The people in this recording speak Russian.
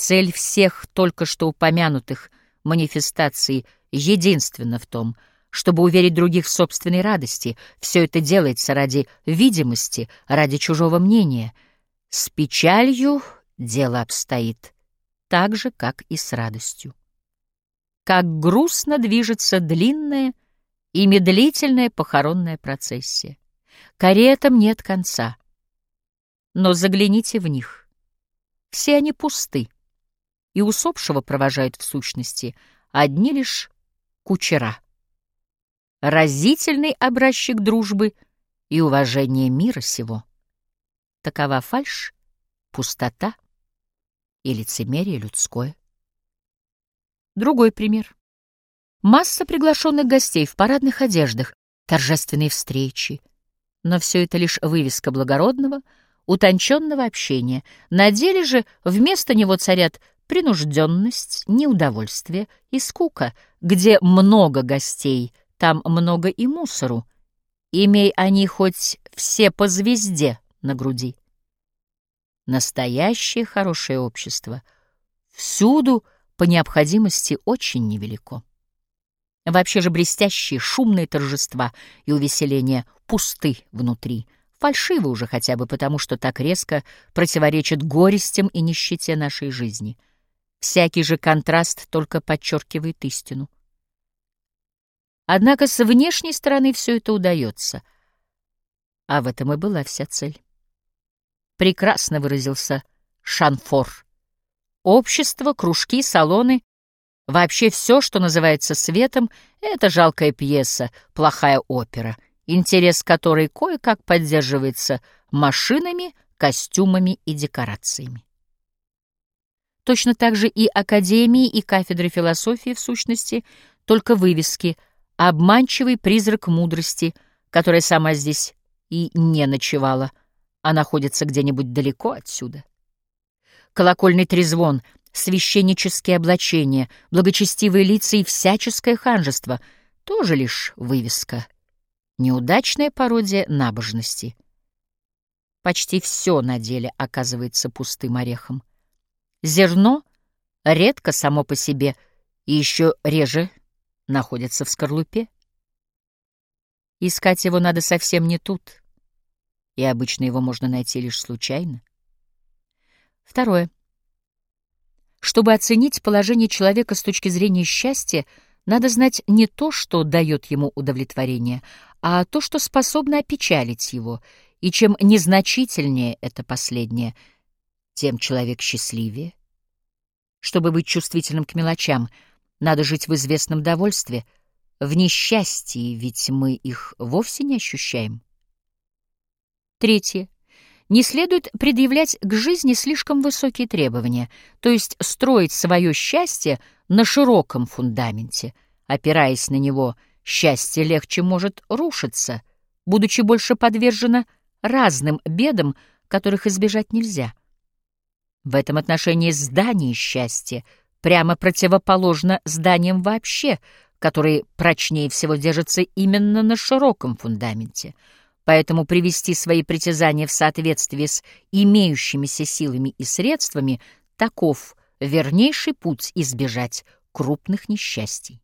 Цель всех только что упомянутых манифестаций единственна в том, чтобы уверить других в собственной радости. Все это делается ради видимости, ради чужого мнения. С печалью дело обстоит так же, как и с радостью. Как грустно движется длинная и медлительная похоронная процессия. Каретам нет конца. Но загляните в них. Все они пусты и усопшего провожают в сущности одни лишь кучера. Разительный образчик дружбы и уважения мира сего. Такова фальшь, пустота и лицемерие людское. Другой пример. Масса приглашенных гостей в парадных одеждах, торжественные встречи. Но все это лишь вывеска благородного, утонченного общения. На деле же вместо него царят принужденность, неудовольствие и скука. Где много гостей, там много и мусору. Имей они хоть все по звезде на груди. Настоящее хорошее общество всюду по необходимости очень невелико. Вообще же блестящие, шумные торжества и увеселения пусты внутри, фальшивы уже хотя бы потому, что так резко противоречат горестям и нищете нашей жизни — Всякий же контраст только подчеркивает истину. Однако с внешней стороны все это удается, а в этом и была вся цель. Прекрасно выразился Шанфор. Общество, кружки, салоны — вообще все, что называется светом, — это жалкая пьеса, плохая опера, интерес которой кое-как поддерживается машинами, костюмами и декорациями. Точно так же и академии, и кафедры философии, в сущности, только вывески, обманчивый призрак мудрости, которая сама здесь и не ночевала, а находится где-нибудь далеко отсюда. Колокольный трезвон, священнические облачения, благочестивые лица и всяческое ханжество — тоже лишь вывеска. Неудачная пародия набожности. Почти все на деле оказывается пустым орехом. Зерно редко само по себе и еще реже находится в скорлупе. Искать его надо совсем не тут, и обычно его можно найти лишь случайно. Второе. Чтобы оценить положение человека с точки зрения счастья, надо знать не то, что дает ему удовлетворение, а то, что способно опечалить его, и чем незначительнее это последнее — тем человек счастливее. Чтобы быть чувствительным к мелочам, надо жить в известном довольстве, в несчастье, ведь мы их вовсе не ощущаем. Третье. Не следует предъявлять к жизни слишком высокие требования, то есть строить свое счастье на широком фундаменте. Опираясь на него, счастье легче может рушиться, будучи больше подвержено разным бедам, которых избежать нельзя. В этом отношении здание счастья прямо противоположно зданиям вообще, которые прочнее всего держатся именно на широком фундаменте. Поэтому привести свои притязания в соответствие с имеющимися силами и средствами — таков вернейший путь избежать крупных несчастий.